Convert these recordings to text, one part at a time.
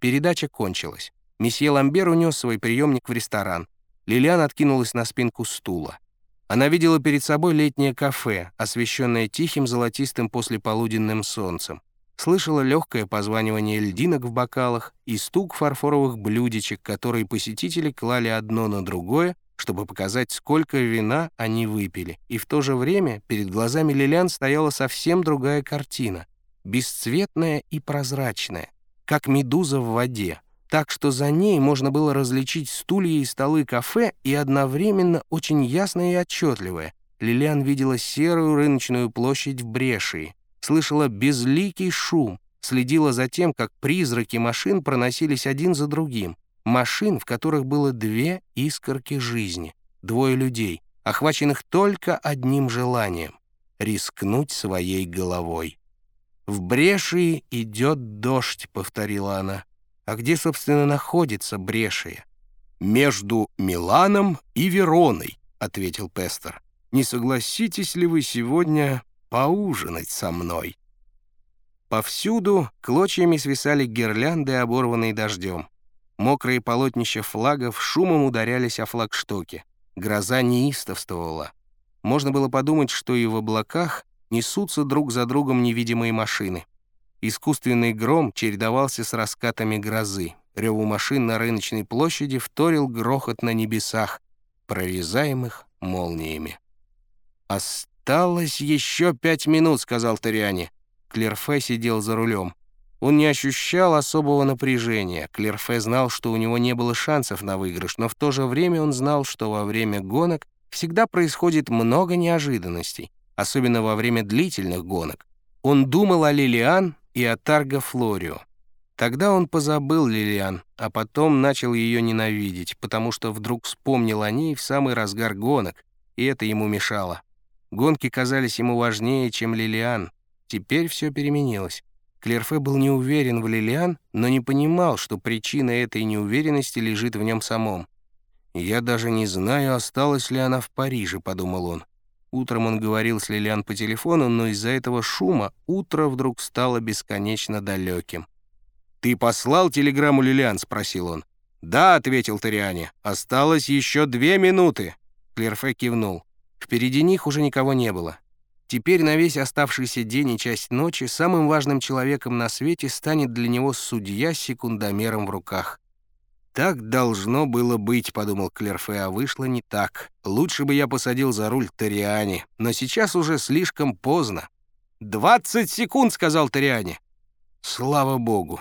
Передача кончилась. Месье Ламбер унес свой приемник в ресторан. Лилиан откинулась на спинку стула. Она видела перед собой летнее кафе, освещенное тихим золотистым послеполуденным солнцем. Слышала легкое позванивание льдинок в бокалах и стук фарфоровых блюдечек, которые посетители клали одно на другое, чтобы показать, сколько вина они выпили. И в то же время перед глазами Лилиан стояла совсем другая картина, бесцветная и прозрачная, как медуза в воде так что за ней можно было различить стулья и столы кафе и одновременно очень ясное и отчетливое. Лилиан видела серую рыночную площадь в Брешии, слышала безликий шум, следила за тем, как призраки машин проносились один за другим. Машин, в которых было две искорки жизни, двое людей, охваченных только одним желанием — рискнуть своей головой. «В Брешии идет дождь», — повторила она. А где, собственно, находится Брешия? «Между Миланом и Вероной», — ответил Пестер. «Не согласитесь ли вы сегодня поужинать со мной?» Повсюду клочьями свисали гирлянды, оборванные дождем. Мокрые полотнища флагов шумом ударялись о флагштоке. Гроза неистовствовала. Можно было подумать, что и в облаках несутся друг за другом невидимые машины. Искусственный гром чередовался с раскатами грозы. Реву машин на рыночной площади вторил грохот на небесах, прорезаемых молниями. «Осталось еще пять минут», — сказал Ториане. Клерфе сидел за рулем. Он не ощущал особого напряжения. Клерфе знал, что у него не было шансов на выигрыш, но в то же время он знал, что во время гонок всегда происходит много неожиданностей, особенно во время длительных гонок. Он думал о Лилиан и Атарго Флорио. Тогда он позабыл Лилиан, а потом начал ее ненавидеть, потому что вдруг вспомнил о ней в самый разгар гонок, и это ему мешало. Гонки казались ему важнее, чем Лилиан. Теперь все переменилось. Клерфе был не уверен в Лилиан, но не понимал, что причина этой неуверенности лежит в нем самом. «Я даже не знаю, осталась ли она в Париже», — подумал он. Утром он говорил с Лилиан по телефону, но из-за этого шума утро вдруг стало бесконечно далеким. «Ты послал телеграмму Лилиан?» — спросил он. «Да», — ответил Ториане. «Осталось еще две минуты». Клерфе кивнул. Впереди них уже никого не было. Теперь на весь оставшийся день и часть ночи самым важным человеком на свете станет для него судья с секундомером в руках. «Так должно было быть», — подумал Клерфе, а вышло не так. «Лучше бы я посадил за руль Ториани, но сейчас уже слишком поздно». «Двадцать секунд», — сказал Ториани. Слава богу.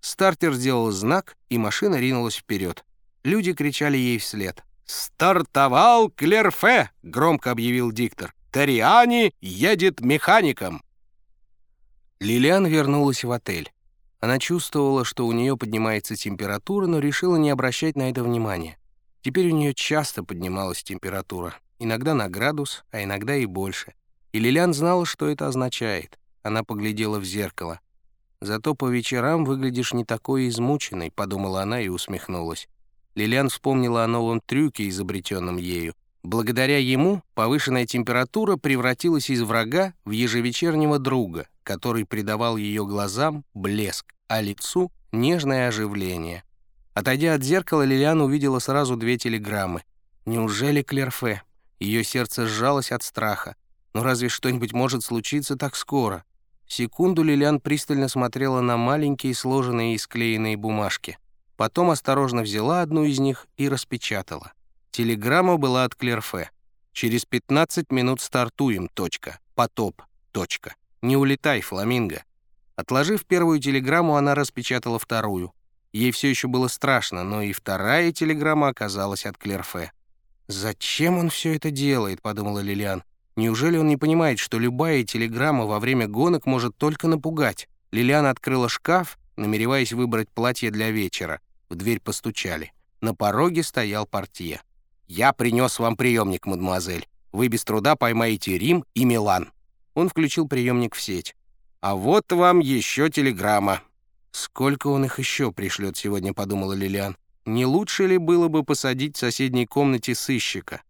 Стартер сделал знак, и машина ринулась вперед. Люди кричали ей вслед. «Стартовал Клерфе!» — громко объявил диктор. «Ториани едет механиком!» Лилиан вернулась в отель. Она чувствовала, что у нее поднимается температура, но решила не обращать на это внимания. Теперь у нее часто поднималась температура, иногда на градус, а иногда и больше. И Лилиан знала, что это означает. Она поглядела в зеркало. «Зато по вечерам выглядишь не такой измученной», — подумала она и усмехнулась. Лилиан вспомнила о новом трюке, изобретенном ею. Благодаря ему повышенная температура превратилась из врага в ежевечернего друга, который придавал ее глазам блеск, а лицу — нежное оживление. Отойдя от зеркала, Лилиан увидела сразу две телеграммы. Неужели Клерфе? Ее сердце сжалось от страха. Но разве что-нибудь может случиться так скоро? Секунду Лилиан пристально смотрела на маленькие сложенные и склеенные бумажки. Потом осторожно взяла одну из них и распечатала. Телеграмма была от Клерфе. «Через 15 минут стартуем. Точка. Потоп. Точка. «Не улетай, фламинго». Отложив первую телеграмму, она распечатала вторую. Ей все еще было страшно, но и вторая телеграмма оказалась от Клерфе. «Зачем он все это делает?» — подумала Лилиан. «Неужели он не понимает, что любая телеграмма во время гонок может только напугать?» Лилиан открыла шкаф, намереваясь выбрать платье для вечера. В дверь постучали. На пороге стоял портье. «Я принес вам приемник, мадемуазель. Вы без труда поймаете Рим и Милан». Он включил приемник в сеть. «А вот вам еще телеграмма». «Сколько он их еще пришлет сегодня», — подумала Лилиан. «Не лучше ли было бы посадить в соседней комнате сыщика?»